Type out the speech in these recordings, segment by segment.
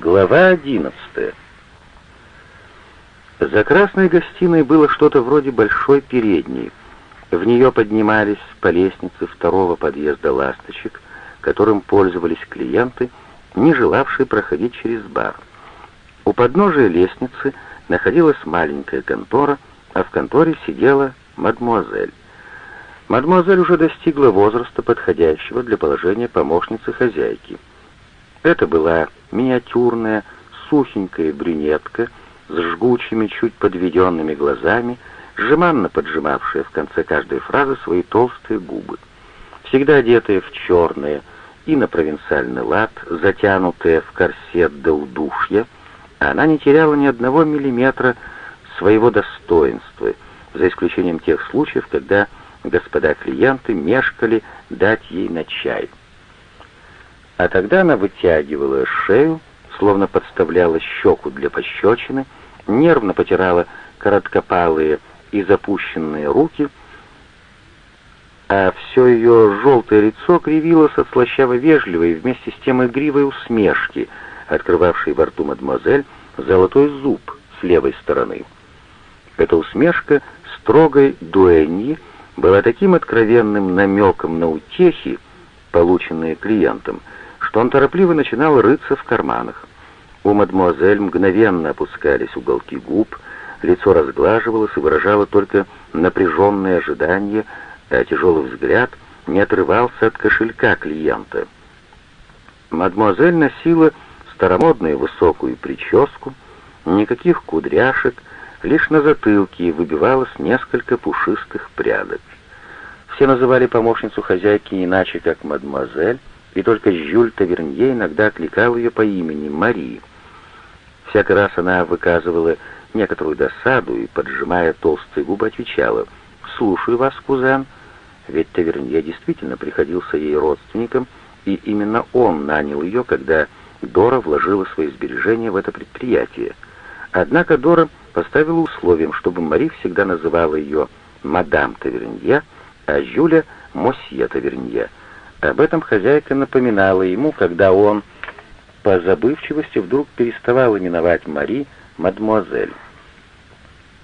Глава одиннадцатая. За красной гостиной было что-то вроде большой передней. В нее поднимались по лестнице второго подъезда ласточек, которым пользовались клиенты, не желавшие проходить через бар. У подножия лестницы находилась маленькая контора, а в конторе сидела мадмуазель. Мадмуазель уже достигла возраста, подходящего для положения помощницы хозяйки. Это была миниатюрная, сухенькая брюнетка с жгучими, чуть подведенными глазами, жеманно поджимавшая в конце каждой фразы свои толстые губы. Всегда одетая в черное и на провинциальный лад, затянутая в корсет до удушья, она не теряла ни одного миллиметра своего достоинства, за исключением тех случаев, когда господа клиенты мешкали дать ей на чай. А тогда она вытягивала шею, словно подставляла щеку для пощечины, нервно потирала короткопалые и запущенные руки, а все ее желтое лицо кривилось от слащаво-вежливой вместе с тем игривой усмешки, открывавшей во рту мадемуазель золотой зуб с левой стороны. Эта усмешка строгой дуэньи была таким откровенным намеком на утехи, полученные клиентом, что он торопливо начинал рыться в карманах. У мадемуазель мгновенно опускались уголки губ, лицо разглаживалось и выражало только напряженное ожидание, а тяжелый взгляд не отрывался от кошелька клиента. Мадемуазель носила старомодную высокую прическу, никаких кудряшек, лишь на затылке выбивалось несколько пушистых прядок. Все называли помощницу хозяйки иначе, как мадемуазель, и только Жюль Тавернье иногда окликал ее по имени Мари. Всякий раз она выказывала некоторую досаду и, поджимая толстые губы, отвечала «Слушаю вас, кузен», ведь Тавернье действительно приходился ей родственником, и именно он нанял ее, когда Дора вложила свои сбережения в это предприятие. Однако Дора поставила условием, чтобы Мари всегда называла ее «мадам Тавернье», а Жюля — «мосье Тавернье», об этом хозяйка напоминала ему, когда он по забывчивости вдруг переставал именовать Мари мадмуазель.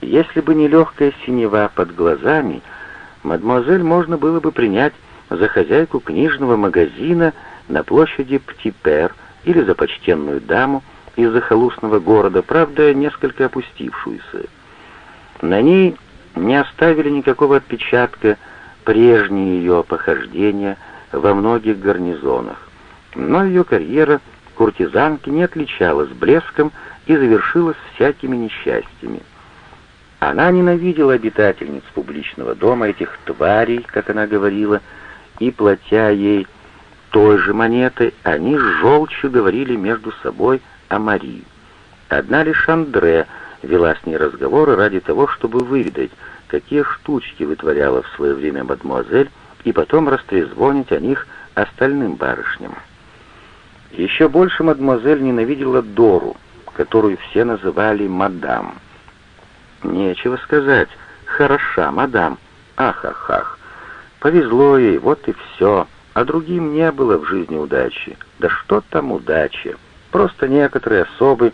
Если бы не легкая синева под глазами, мадмуазель можно было бы принять за хозяйку книжного магазина на площади Птипер или за почтенную даму из захолустного города, правда, несколько опустившуюся. На ней не оставили никакого отпечатка прежние ее похождения — во многих гарнизонах. Но ее карьера куртизанки не отличалась блеском и завершилась всякими несчастьями. Она ненавидела обитательниц публичного дома, этих тварей, как она говорила, и, платя ей той же монетой, они с желчью говорили между собой о Марии. Одна лишь Андре вела с ней разговоры ради того, чтобы выведать, какие штучки вытворяла в свое время мадемуазель, и потом растрезвонить о них остальным барышням. Еще больше мадемуазель ненавидела Дору, которую все называли мадам. Нечего сказать, хороша мадам, ах-ах-ах. Повезло ей, вот и все, а другим не было в жизни удачи. Да что там удачи? Просто некоторые особы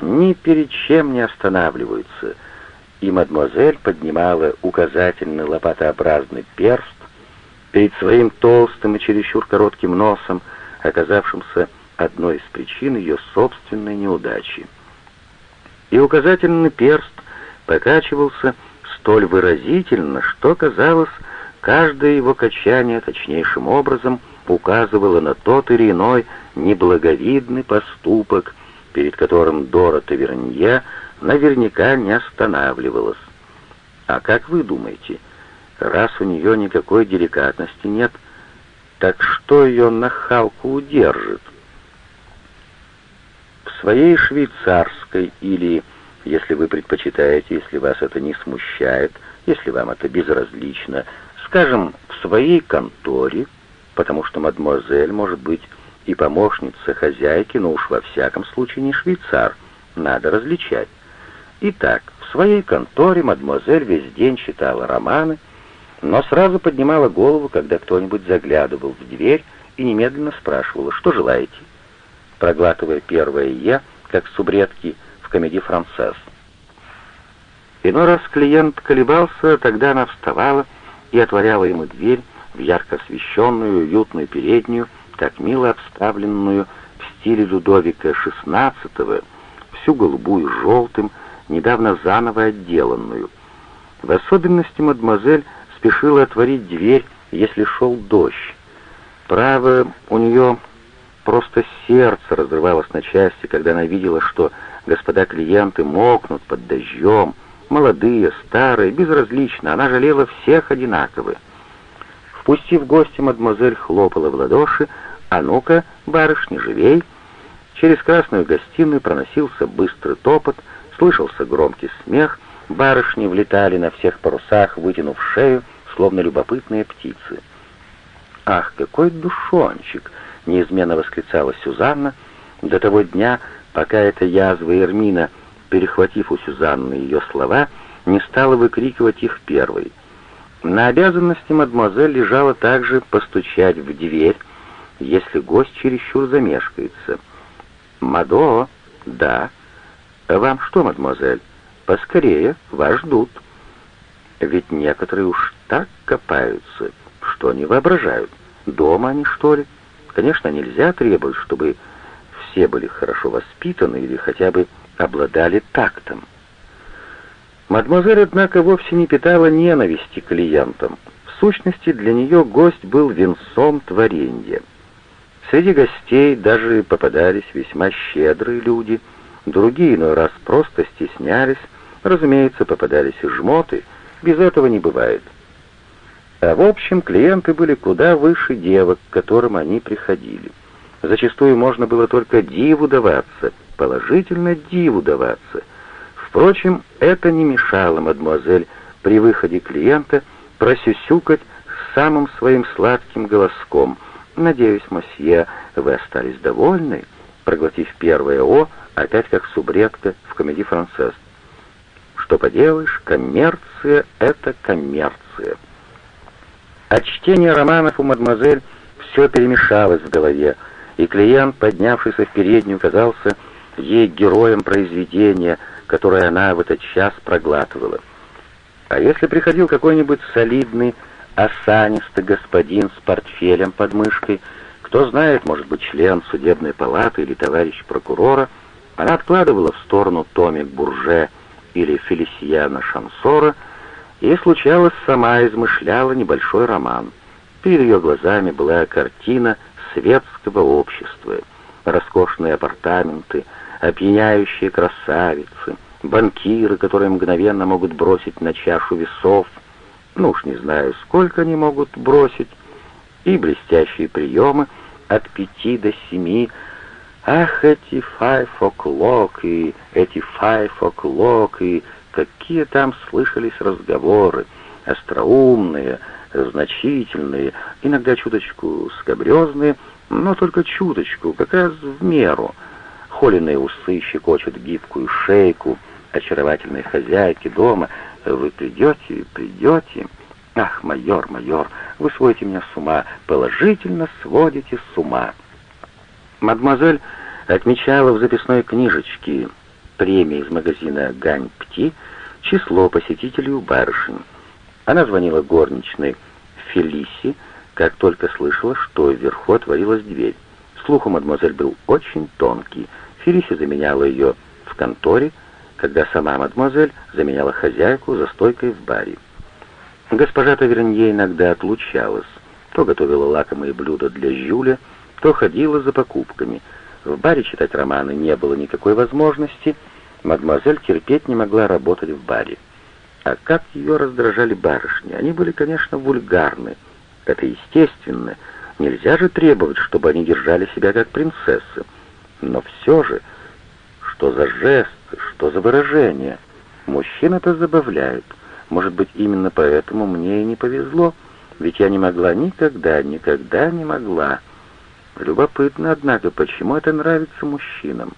ни перед чем не останавливаются. И мадемуазель поднимала указательный лопатообразный перст, перед своим толстым и чересчур коротким носом, оказавшимся одной из причин ее собственной неудачи. И указательный перст покачивался столь выразительно, что, казалось, каждое его качание точнейшим образом указывало на тот или иной неблаговидный поступок, перед которым Дора Тавернье наверняка не останавливалась. А как вы думаете, Раз у нее никакой деликатности нет, так что ее нахалку удержит? В своей швейцарской или, если вы предпочитаете, если вас это не смущает, если вам это безразлично, скажем, в своей конторе, потому что мадемуазель может быть и помощница хозяйки, но уж во всяком случае не швейцар, надо различать. Итак, в своей конторе мадемуазель весь день читала романы, но сразу поднимала голову, когда кто-нибудь заглядывал в дверь и немедленно спрашивала, что желаете. проглатывая первое «е», как субредки в комедии «Францесс». Иной раз клиент колебался, тогда она вставала и отворяла ему дверь в ярко освещенную, уютную переднюю, так мило обставленную в стиле Людовика XVI, всю голубую с желтым, недавно заново отделанную. В особенности мадемуазель спешила отворить дверь, если шел дождь. Право, у нее просто сердце разрывалось на части, когда она видела, что господа клиенты мокнут под дождем, молодые, старые, безразлично, она жалела всех одинаково. Впустив гостя, мадемуазель хлопала в ладоши, «А ну-ка, барышни, живей!» Через красную гостиную проносился быстрый топот, слышался громкий смех, барышни влетали на всех парусах, вытянув шею, словно любопытные птицы. «Ах, какой душончик!» — неизменно восклицала Сюзанна, до того дня, пока эта язва Эрмина, перехватив у Сюзанны ее слова, не стала выкрикивать их первой. На обязанности мадемуазель лежало также постучать в дверь, если гость чересчур замешкается. «Мадо?» «Да». «Вам что, мадемуазель?» «Поскорее, вас ждут». Ведь некоторые уж так копаются, что они воображают. Дома они, что ли? Конечно, нельзя требовать, чтобы все были хорошо воспитаны или хотя бы обладали тактом. Мадемуазель, однако, вовсе не питала ненависти к клиентам. В сущности, для нее гость был венцом творения. Среди гостей даже попадались весьма щедрые люди, другие иной раз просто стеснялись, разумеется, попадались и жмоты, без этого не бывает. А в общем, клиенты были куда выше девок, к которым они приходили. Зачастую можно было только диву даваться, положительно диву даваться. Впрочем, это не мешало мадемуазель при выходе клиента просюсюкать самым своим сладким голоском — «Надеюсь, мосье, вы остались довольны?» Проглотив первое «О», опять как субредка в комедии «Францесс». «Что поделаешь, коммерция — это коммерция». От чтения романов у мадемуазель все перемешалось в голове, и клиент, поднявшийся в переднюю, казался ей героем произведения, которое она в этот час проглатывала. А если приходил какой-нибудь солидный осанистый господин с портфелем под мышкой, кто знает, может быть, член судебной палаты или товарищ прокурора, она откладывала в сторону томик Бурже или Фелисияна Шансора и, случалось, сама измышляла небольшой роман. Перед ее глазами была картина светского общества, роскошные апартаменты, опьяняющие красавицы, банкиры, которые мгновенно могут бросить на чашу весов — ну уж не знаю, сколько они могут бросить, и блестящие приемы от пяти до семи. Ах, эти five и эти five и какие там слышались разговоры, остроумные, значительные, иногда чуточку скобрезные, но только чуточку, как раз в меру. Холеные усы щекочут гибкую шейку очаровательной хозяйки дома — вы придете, придете. Ах, майор, майор, вы сводите меня с ума, положительно сводите с ума. Мадемуазель отмечала в записной книжечке премии из магазина «Гань Пти» число посетителей у барышень. Она звонила горничной Фелиси, как только слышала, что вверху отворилась дверь. Слух у мадемуазель был очень тонкий. Фелиси заменяла ее в конторе, когда сама мадемуазель заменяла хозяйку за стойкой в баре. Госпожа Тавернье иногда отлучалась, то готовила лакомые блюда для Жюля, то ходила за покупками. В баре читать романы не было никакой возможности, мадемуазель терпеть не могла работать в баре. А как ее раздражали барышни, они были, конечно, вульгарны. Это естественно, нельзя же требовать, чтобы они держали себя как принцессы. Но все же, что за жест, что за выражение? Мужчин это забавляет. Может быть, именно поэтому мне и не повезло, ведь я не могла никогда, никогда не могла. Любопытно, однако, почему это нравится мужчинам?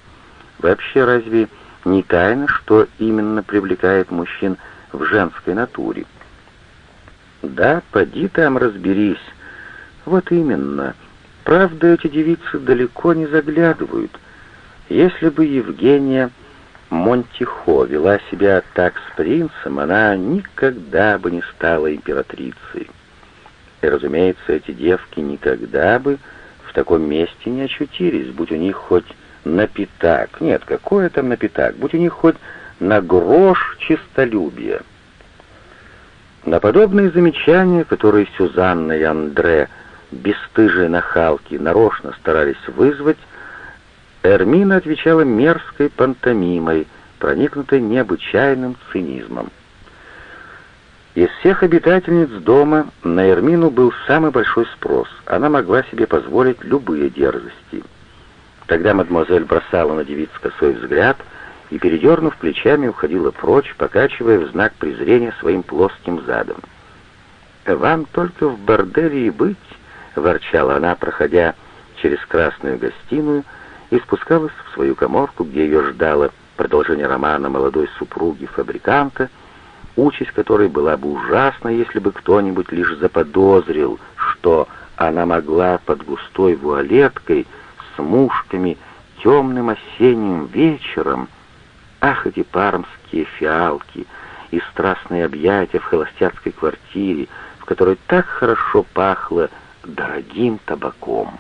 Вообще, разве не тайна, что именно привлекает мужчин в женской натуре? Да, поди там разберись. Вот именно. Правда, эти девицы далеко не заглядывают. Если бы Евгения Монтихо вела себя так с принцем, она никогда бы не стала императрицей. И, разумеется, эти девки никогда бы в таком месте не очутились, будь у них хоть на нет, какое там на будь у них хоть на грош чистолюбия. На подобные замечания, которые Сюзанна и Андре, бесстыжие нахалки, нарочно старались вызвать, Эрмина отвечала мерзкой пантомимой, проникнутой необычайным цинизмом. Из всех обитательниц дома на Эрмину был самый большой спрос. Она могла себе позволить любые дерзости. Тогда мадемуазель бросала на девиц косой взгляд и, передернув плечами, уходила прочь, покачивая в знак презрения своим плоским задом. «Вам только в борделе и быть», — ворчала она, проходя через красную гостиную, и спускалась в свою коморку, где ее ждало продолжение романа молодой супруги фабриканта — участь которой была бы ужасна, если бы кто-нибудь лишь заподозрил, что она могла под густой вуалеткой с мушками темным осенним вечером, ах, эти пармские фиалки и страстные объятия в холостяцкой квартире, в которой так хорошо пахло дорогим табаком.